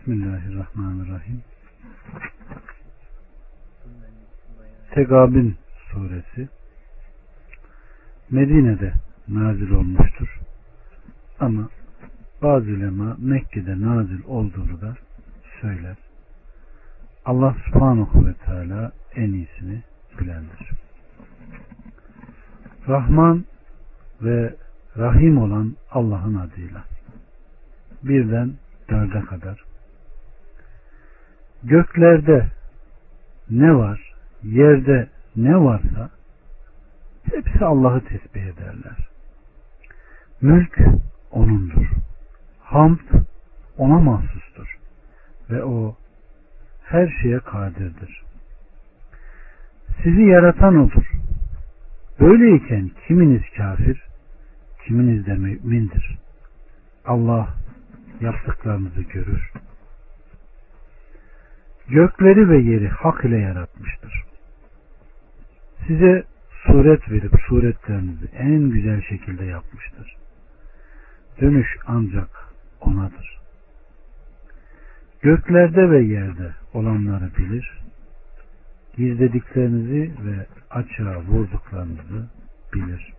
Bismillahirrahmanirrahim. Tegabin suresi Medine'de nazil olmuştur. Ama bazı ulema Mekke'de nazil olduğunu da söyler. Allah subhanahu ve teala en iyisini bilendir. Rahman ve Rahim olan Allah'ın adıyla. Birden dörde kadar. Göklerde ne var, yerde ne varsa hepsi Allah'ı tesbih ederler. Mülk O'nundur. Hamd O'na mahsustur. Ve O her şeye kadirdir. Sizi yaratan O'dur. Böyleyken kiminiz kafir, kiminiz de mümindir. Allah yaptıklarınızı görür. Gökleri ve yeri hak ile yaratmıştır. Size suret verip suretlerinizi en güzel şekilde yapmıştır. Dönüş ancak O'nadır. Göklerde ve yerde olanları bilir, gizlediklerinizi ve açığa vurduklarınızı bilir.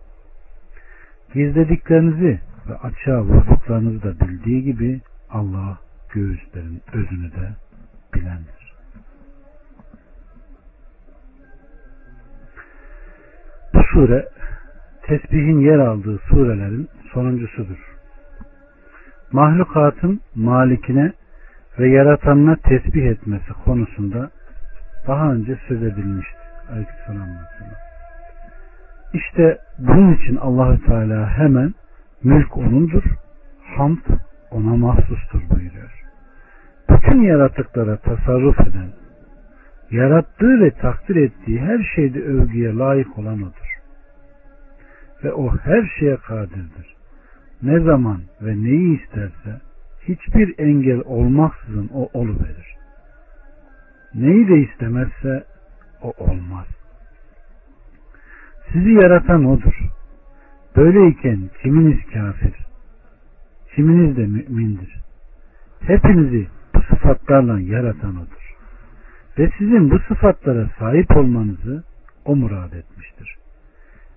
Gizlediklerinizi ve açığa vurduklarınızı da bildiği gibi Allah göğüslerin özünü de bilendir. Sure tesbihin yer aldığı surelerin sonuncusudur. Mahlukatın malikine ve yaratanına tesbih etmesi konusunda daha önce söz edilmişti. Aleykümselam. İşte bunun için Allahü Teala hemen mülk onundur, hamd ona mahsustur buyuruyor. Bütün yaratıklara tasarruf eden, yarattığı ve takdir ettiği her şeyde övgüye layık olan odur. Ve o her şeye kadirdir. Ne zaman ve neyi isterse hiçbir engel olmaksızın o verir. Neyi de istemezse o olmaz. Sizi yaratan odur. Böyleyken kiminiz kafir, kiminiz de mümindir. Hepinizi bu sıfatlarla yaratan odur. Ve sizin bu sıfatlara sahip olmanızı o murad etmiştir.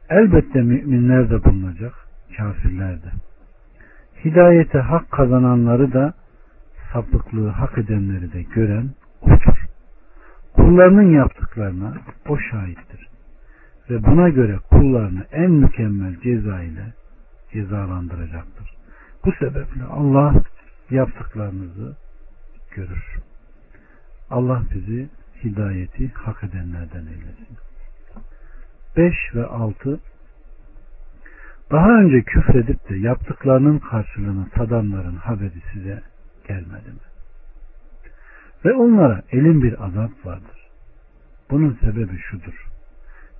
Elbette müminler de bulunacak, kafirler de. Hidayete hak kazananları da sapıklığı hak edenleri de gören odur. Kullarının yaptıklarına o şahittir. Ve buna göre kullarını en mükemmel ceza ile cezalandıracaktır. Bu sebeple Allah yaptıklarınızı görür. Allah bizi hidayeti hak edenlerden eylesin. 5 ve 6 Daha önce küfredip de yaptıklarının karşılığını tadanların haberi size gelmedi mi? Ve onlara elin bir azap vardır. Bunun sebebi şudur.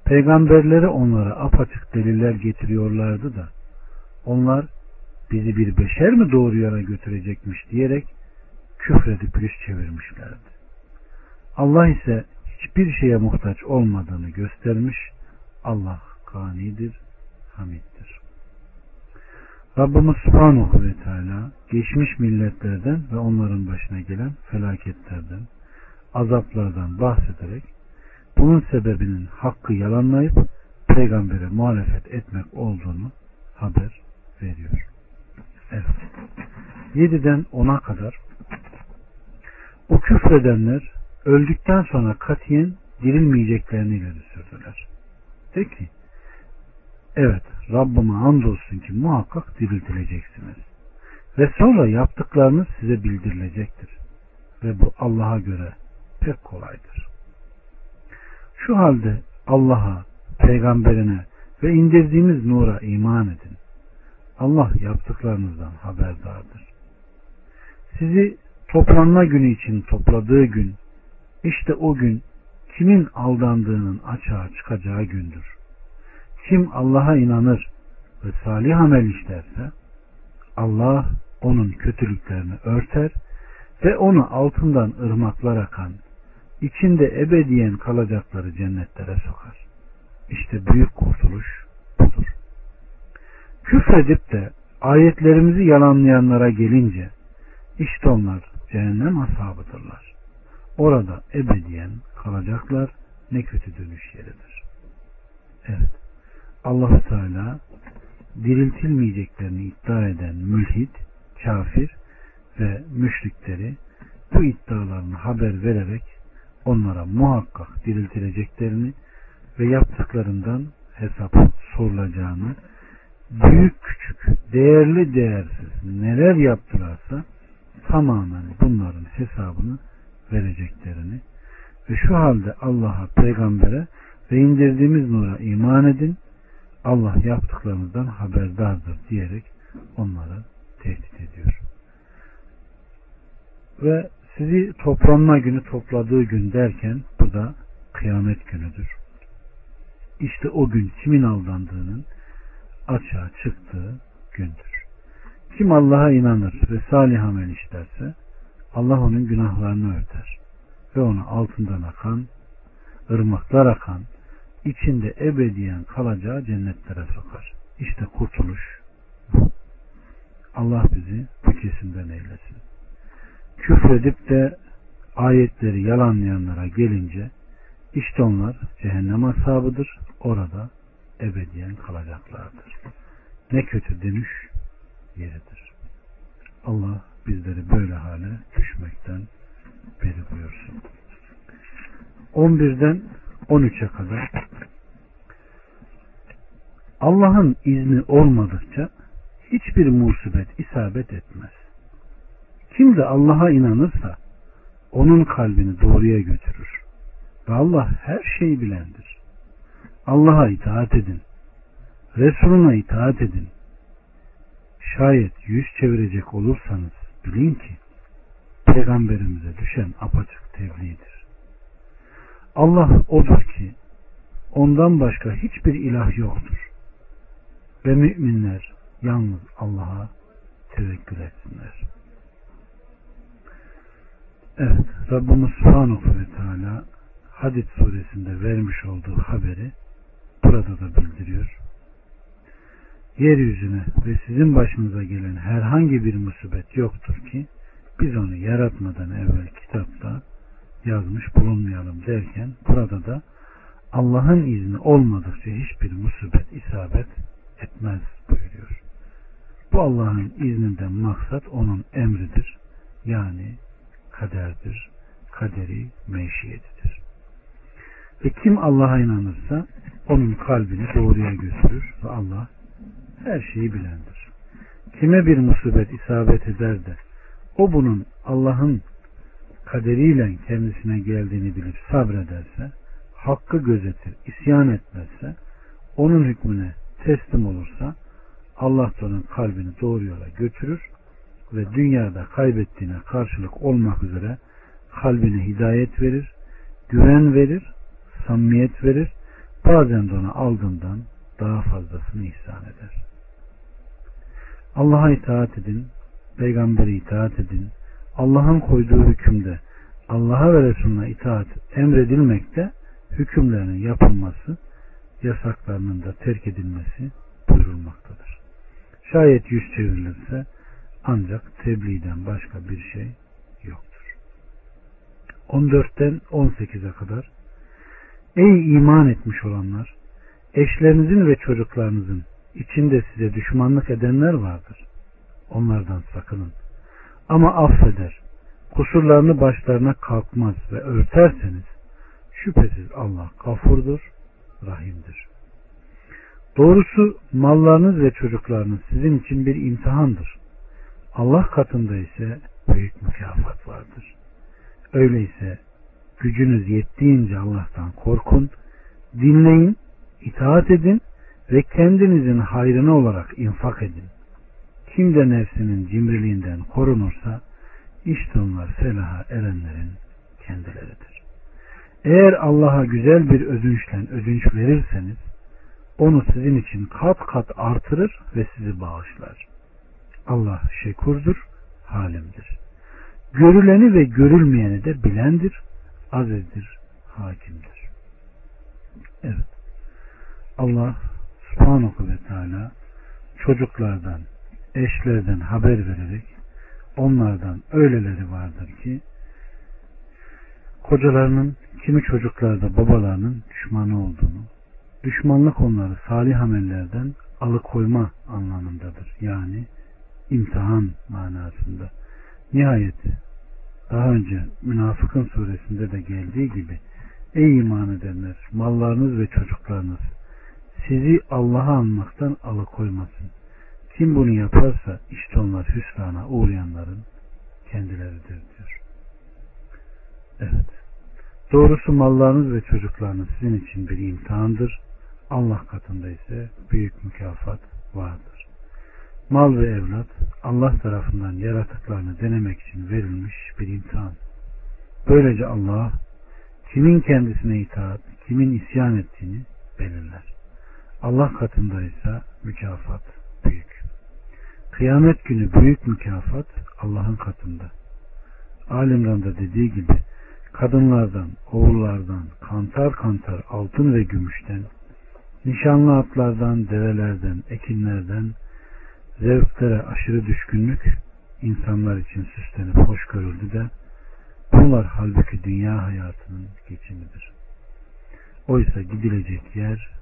Peygamberleri onlara apaçık deliller getiriyorlardı da onlar bizi bir beşer mi doğru yana götürecekmiş diyerek küfredip yüz çevirmişlerdi. Allah ise hiçbir şeye muhtaç olmadığını göstermiş. Allah kanidir, hamiddir. Rabbimiz Subhanahu ve Teala geçmiş milletlerden ve onların başına gelen felaketlerden, azaplardan bahsederek bunun sebebinin hakkı yalanlayıp peygambere muhalefet etmek olduğunu haber veriyor. Evet. 7'den 10'a kadar o küfredenler öldükten sonra katiyen dirilmeyeceklerini ileri sürdüler. De ki evet Rabbime andolsun ki muhakkak diriltileceksiniz. Ve sonra yaptıklarınız size bildirilecektir. Ve bu Allah'a göre pek kolaydır. Şu halde Allah'a, peygamberine ve indirdiğimiz nura iman edin. Allah yaptıklarınızdan haberdardır. Sizi toplanma günü için topladığı gün, işte o gün kimin aldandığının açığa çıkacağı gündür. Kim Allah'a inanır ve salih amel işlerse, Allah onun kötülüklerini örter ve onu altından ırmaklar akan, içinde ebediyen kalacakları cennetlere sokar. İşte büyük kurtuluş budur. Küfredip de ayetlerimizi yalanlayanlara gelince işte onlar cehennem ashabıdırlar. Orada ebediyen kalacaklar. Ne kötü dönüş yeridir. Evet. allah Teala diriltilmeyeceklerini iddia eden mülhid, kafir ve müşrikleri bu iddialarını haber vererek onlara muhakkak diriltileceklerini ve yaptıklarından hesap sorulacağını büyük küçük, değerli değersiz neler yaptılarsa tamamen bunların hesabını vereceklerini ve şu halde Allah'a, peygambere ve indirdiğimiz nura iman edin. Allah yaptıklarınızdan haberdardır diyerek onları tehdit ediyor. Ve sizi toplanma günü topladığı gün derken bu da kıyamet günüdür. İşte o gün kimin aldandığının açığa çıktığı gündür. Kim Allah'a inanır ve salih amel işlerse Allah onun günahlarını örter ve onu altından akan, ırmaklar akan, içinde ebediyen kalacağı cennetlere sokar. İşte kurtuluş bu. Allah bizi bu kesimden eylesin. Küfredip de ayetleri yalanlayanlara gelince işte onlar cehennem ashabıdır. Orada ebediyen kalacaklardır. Ne kötü dönüş yeridir. Allah bizleri böyle hale düşmekten beri buyursun. 11'den 13'e kadar Allah'ın izni olmadıkça hiçbir musibet isabet etmez. Kim de Allah'a inanırsa onun kalbini doğruya götürür. Ve Allah her şeyi bilendir. Allah'a itaat edin. Resuluna itaat edin. Şayet yüz çevirecek olursanız bilin ki peygamberimize düşen apaçık tebliğdir. Allah odur ki ondan başka hiçbir ilah yoktur. Ve müminler yalnız Allah'a tevekkül etsinler. Evet, Rabbimiz Subhanahu ve Teala Hadid suresinde vermiş olduğu haberi burada da bildiriyor. Yeryüzüne ve sizin başınıza gelen herhangi bir musibet yoktur ki biz onu yaratmadan evvel kitapta yazmış bulunmayalım derken burada da Allah'ın izni olmadıkça hiçbir musibet isabet etmez buyuruyor. Bu Allah'ın izninden maksat onun emridir. Yani kaderdir. Kaderi meşiyetidir. Ve kim Allah'a inanırsa onun kalbini doğruya götürür ve Allah her şeyi bilendir. Kime bir musibet isabet eder de o bunun Allah'ın kaderiyle kendisine geldiğini bilip sabrederse, hakkı gözetir, isyan etmezse, onun hükmüne teslim olursa, Allah da onun kalbini doğru yola götürür ve dünyada kaybettiğine karşılık olmak üzere kalbine hidayet verir, güven verir, samimiyet verir, bazen de ona aldığından daha fazlasını ihsan eder. Allah'a itaat edin, peygambere itaat edin. Allah'ın koyduğu hükümde Allah'a ve Resulüne itaat emredilmekte hükümlerinin yapılması, yasaklarının da terk edilmesi buyurulmaktadır. Şayet yüz çevrilirse ancak tebliğden başka bir şey yoktur. 14'ten 18'e kadar Ey iman etmiş olanlar! Eşlerinizin ve çocuklarınızın içinde size düşmanlık edenler vardır. Onlardan sakının. Ama affeder. Kusurlarını başlarına kalkmaz ve örterseniz şüphesiz Allah gafurdur, rahimdir. Doğrusu mallarınız ve çocuklarınız sizin için bir imtihandır. Allah katında ise büyük mükafat vardır. Öyleyse gücünüz yettiğince Allah'tan korkun, dinleyin, itaat edin ve kendinizin hayrına olarak infak edin. Kim de nefsinin cimriliğinden korunursa işte onlar felaha erenlerin kendileridir. Eğer Allah'a güzel bir ödünçle ödünç verirseniz onu sizin için kat kat artırır ve sizi bağışlar. Allah şekurdur, halimdir. Görüleni ve görülmeyeni de bilendir, azizdir, hakimdir. Evet. Allah subhanahu ve teala çocuklardan, eşlerden haber vererek onlardan öyleleri vardır ki kocalarının kimi çocuklarda babalarının düşmanı olduğunu, düşmanlık onları salih amellerden alıkoyma anlamındadır. Yani imtihan manasında. Nihayet daha önce münafıkın suresinde de geldiği gibi ey iman edenler mallarınız ve çocuklarınız sizi Allah'a anmaktan alıkoymasın. Kim bunu yaparsa işte onlar hüsrana uğrayanların kendileridir diyor. Evet. Doğrusu mallarınız ve çocuklarınız sizin için bir imtihandır. Allah katında ise büyük mükafat vardır. Mal ve evlat Allah tarafından yaratıklarını denemek için verilmiş bir imtihan. Böylece Allah kimin kendisine itaat, kimin isyan ettiğini belirler. Allah katında ise mükafat büyük. Kıyamet günü büyük mükafat Allah'ın katında. Alimran'da dediği gibi kadınlardan, oğullardan, kantar kantar altın ve gümüşten, nişanlı atlardan, develerden, ekinlerden, zevklere aşırı düşkünlük insanlar için süslenip hoş görüldü de bunlar halbuki dünya hayatının geçimidir. Oysa gidilecek yer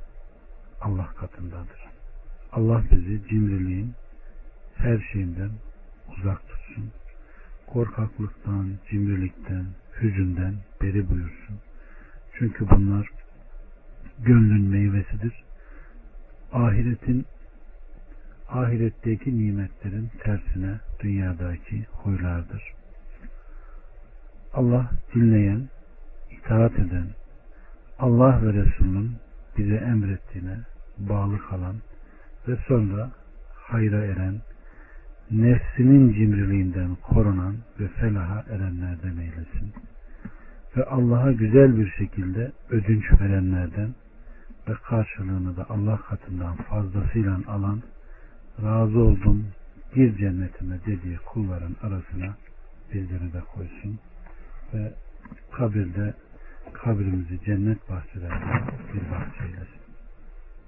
Allah katındadır. Allah bizi cimriliğin her şeyinden uzak tutsun. Korkaklıktan, cimrilikten, hüzünden beri buyursun. Çünkü bunlar gönlün meyvesidir. Ahiretin ahiretteki nimetlerin tersine dünyadaki huylardır. Allah dinleyen, itaat eden, Allah ve Resulünün bize emrettiğine bağlı kalan ve sonra hayra eren, nefsinin cimriliğinden korunan ve felaha erenlerden eylesin. Ve Allah'a güzel bir şekilde ödünç verenlerden ve karşılığını da Allah katından fazlasıyla alan, razı oldum, bir cennetime dediği kulların arasına bizleri de koysun. Ve kabirde kabrimizi cennet bahçelerinde bir bahçe eylesin.